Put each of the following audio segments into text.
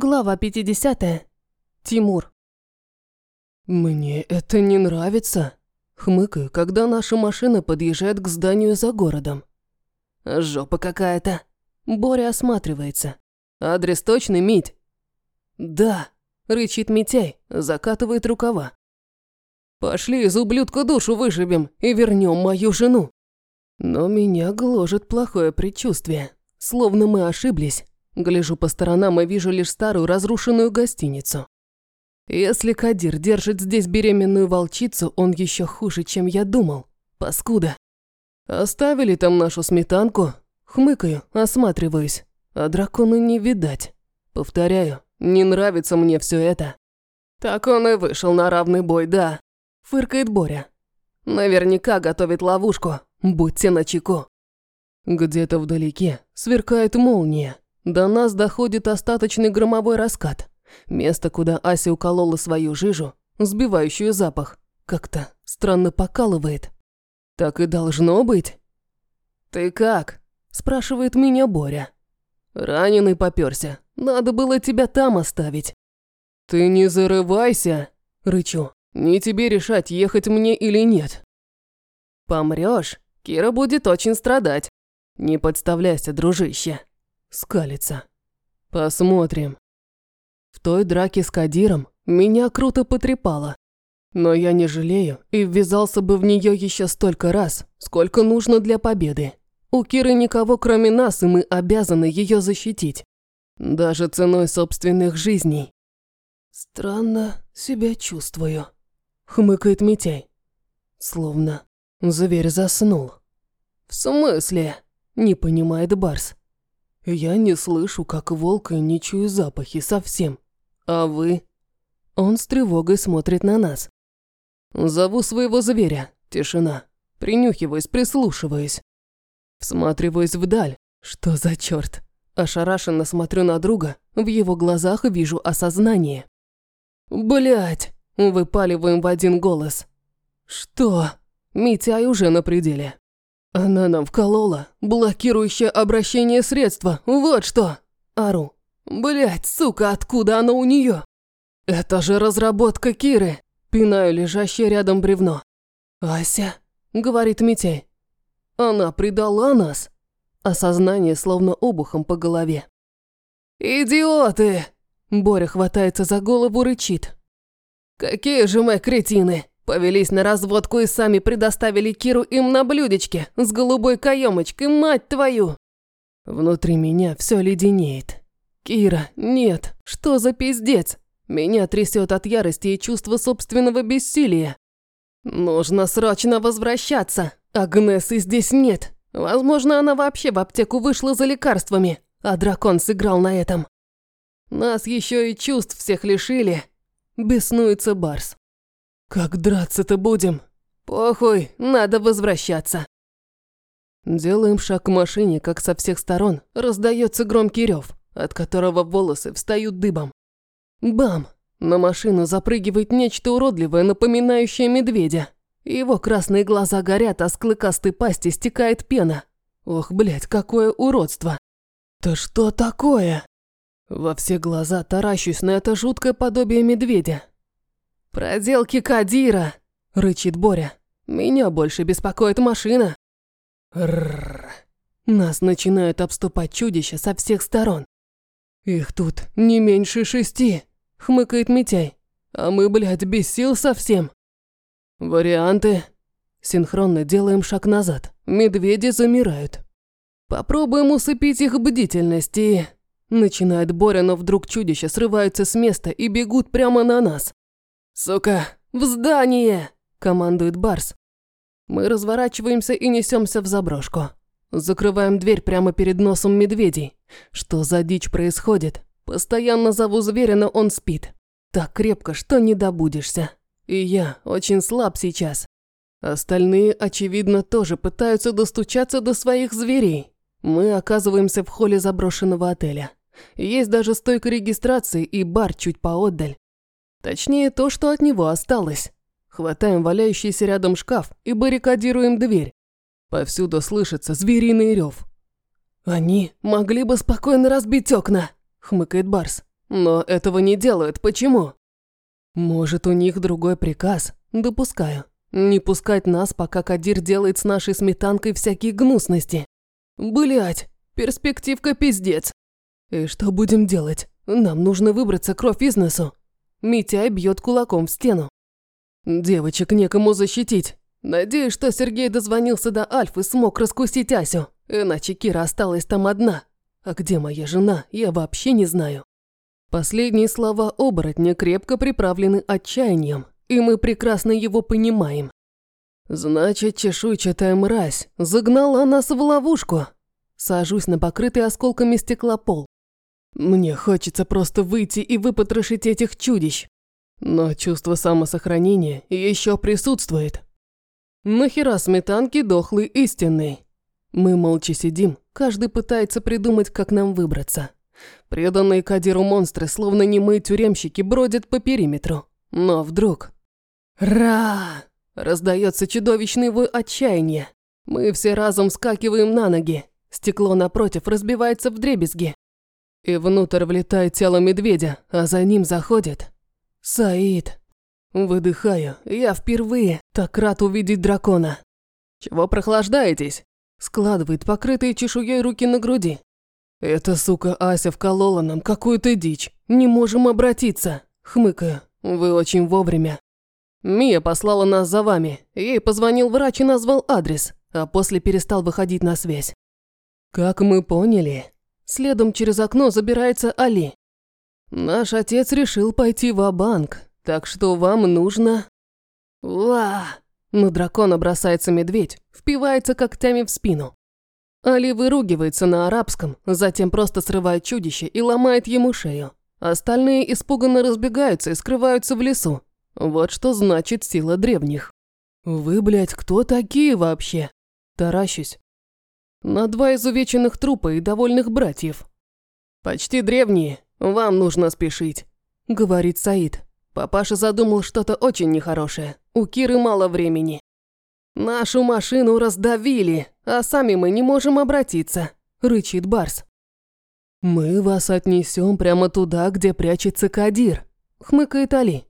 Глава 50. Тимур. «Мне это не нравится», – хмыкаю, когда наша машина подъезжает к зданию за городом. «Жопа какая-то». Боря осматривается. «Адрес точный, Мить?» «Да», – рычит Митяй, закатывает рукава. «Пошли из ублюдка душу вышибем и вернем мою жену». Но меня гложет плохое предчувствие, словно мы ошиблись Гляжу по сторонам и вижу лишь старую разрушенную гостиницу. Если Кадир держит здесь беременную волчицу, он еще хуже, чем я думал. Паскуда. Оставили там нашу сметанку? Хмыкаю, осматриваюсь. А дракона не видать. Повторяю, не нравится мне все это. Так он и вышел на равный бой, да. Фыркает Боря. Наверняка готовит ловушку. Будьте начеку. Где-то вдалеке сверкает молния. До нас доходит остаточный громовой раскат. Место, куда Ася уколола свою жижу, сбивающую запах, как-то странно покалывает. Так и должно быть. «Ты как?» – спрашивает меня Боря. «Раненый попёрся. Надо было тебя там оставить». «Ты не зарывайся!» – рычу. «Не тебе решать, ехать мне или нет». «Помрёшь, Кира будет очень страдать. Не подставляйся, дружище». Скалится. Посмотрим. В той драке с Кадиром меня круто потрепало. Но я не жалею и ввязался бы в нее еще столько раз, сколько нужно для победы. У Киры никого кроме нас, и мы обязаны ее защитить. Даже ценой собственных жизней. Странно себя чувствую. Хмыкает Митяй. Словно зверь заснул. В смысле? Не понимает Барс. Я не слышу, как волк, и не чую запахи совсем. А вы? Он с тревогой смотрит на нас. Зову своего зверя. Тишина. Принюхиваясь, прислушиваясь. Всматриваюсь вдаль. Что за черт? Ошарашенно смотрю на друга. В его глазах вижу осознание. Блять! Выпаливаем в один голос. Что? Митяй уже на пределе. Она нам вколола блокирующее обращение средства, вот что. Ару. Блять, сука, откуда оно у нее? Это же разработка Киры. Пинаю лежащее рядом бревно. Ася, говорит Митяй. Она предала нас. Осознание словно обухом по голове. «Идиоты!» Боря хватается за голову, рычит. «Какие же мы кретины! Повелись на разводку и сами предоставили Киру им на блюдечке с голубой каемочкой, мать твою!» Внутри меня все леденеет. «Кира, нет, что за пиздец? Меня трясет от ярости и чувства собственного бессилия. Нужно срочно возвращаться. Агнесы здесь нет. Возможно, она вообще в аптеку вышла за лекарствами, а дракон сыграл на этом. Нас еще и чувств всех лишили. Беснуется Барс. «Как драться-то будем?» «Похуй, надо возвращаться». Делаем шаг к машине, как со всех сторон раздается громкий рев, от которого волосы встают дыбом. Бам! На машину запрыгивает нечто уродливое, напоминающее медведя. Его красные глаза горят, а с клыкастой пасти стекает пена. Ох, блядь, какое уродство! Да что такое? Во все глаза таращусь на это жуткое подобие медведя, «Проделки Кадира!» – рычит Боря. «Меня больше беспокоит машина». Рррр. Нас начинают обступать чудища со всех сторон. «Их тут не меньше шести», – хмыкает Митяй. «А мы, блядь, без сил совсем». «Варианты?» Синхронно делаем шаг назад. Медведи замирают. Попробуем усыпить их бдительность и... Начинает Боря, но вдруг чудища срываются с места и бегут прямо на нас. «Сука, в здание!» – командует Барс. Мы разворачиваемся и несемся в заброшку. Закрываем дверь прямо перед носом медведей. Что за дичь происходит? Постоянно зову зверя, но он спит. Так крепко, что не добудешься. И я очень слаб сейчас. Остальные, очевидно, тоже пытаются достучаться до своих зверей. Мы оказываемся в холле заброшенного отеля. Есть даже стойка регистрации и бар чуть поотдаль. Точнее, то, что от него осталось. Хватаем валяющийся рядом шкаф и баррикадируем дверь. Повсюду слышится звериный рев. «Они могли бы спокойно разбить окна», – хмыкает Барс. Но этого не делают. Почему? Может, у них другой приказ? Допускаю. Не пускать нас, пока Кадир делает с нашей сметанкой всякие гнусности. Блять, перспективка пиздец. И что будем делать? Нам нужно выбраться кровь из носу. Митяй бьет кулаком в стену. Девочек некому защитить. Надеюсь, что Сергей дозвонился до Альфы и смог раскусить Асю. Иначе Кира осталась там одна. А где моя жена, я вообще не знаю. Последние слова оборотня крепко приправлены отчаянием, и мы прекрасно его понимаем. Значит, чешуйчатая мразь загнала нас в ловушку. Сажусь на покрытый осколками стекла пол. Мне хочется просто выйти и выпотрошить этих чудищ. Но чувство самосохранения еще присутствует. Нахера сметанки дохлый истинный? Мы молча сидим, каждый пытается придумать, как нам выбраться. Преданные Кадиру монстры, словно немые тюремщики, бродят по периметру. Но вдруг... Ра! Раздается чудовищный вой отчаяния. Мы все разом вскакиваем на ноги. Стекло напротив разбивается в дребезги. И внутрь влетает тело медведя, а за ним заходит... Саид. Выдыхаю. Я впервые так рад увидеть дракона. Чего прохлаждаетесь? Складывает покрытые чешуей руки на груди. «Эта сука Ася вколола нам какую-то дичь. Не можем обратиться». Хмыкаю. «Вы очень вовремя». Мия послала нас за вами. Ей позвонил врач и назвал адрес, а после перестал выходить на связь. Как мы поняли, следом через окно забирается Али. Наш отец решил пойти в банк так что вам нужно... Ва! На дракона бросается медведь, впивается когтями в спину. Али выругивается на арабском, затем просто срывает чудище и ломает ему шею. Остальные испуганно разбегаются и скрываются в лесу. Вот что значит сила древних. Вы, блядь, кто такие вообще? Таращусь. На два изувеченных трупа и довольных братьев. Почти древние, вам нужно спешить, говорит Саид. Папаша задумал что-то очень нехорошее. У Киры мало времени. «Нашу машину раздавили, а сами мы не можем обратиться», – рычит Барс. «Мы вас отнесем прямо туда, где прячется Кадир», – хмыкает Али.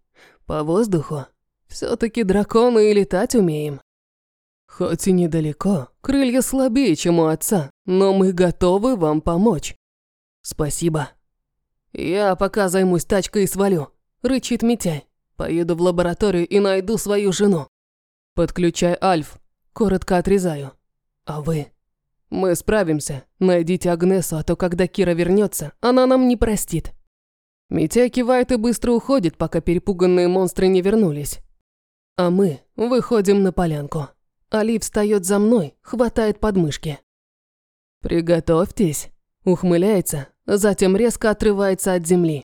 «По воздуху. Все-таки драконы и летать умеем». «Хоть и недалеко, крылья слабее, чем у отца, но мы готовы вам помочь». «Спасибо». «Я пока займусь тачкой и свалю», – рычит Митяй. «Поеду в лабораторию и найду свою жену». «Подключай Альф», – коротко отрезаю. «А вы?» «Мы справимся. Найдите Агнесу, а то когда Кира вернется, она нам не простит». Митя кивает и быстро уходит, пока перепуганные монстры не вернулись. А мы выходим на полянку. Али встает за мной, хватает подмышки. «Приготовьтесь», – ухмыляется, затем резко отрывается от земли.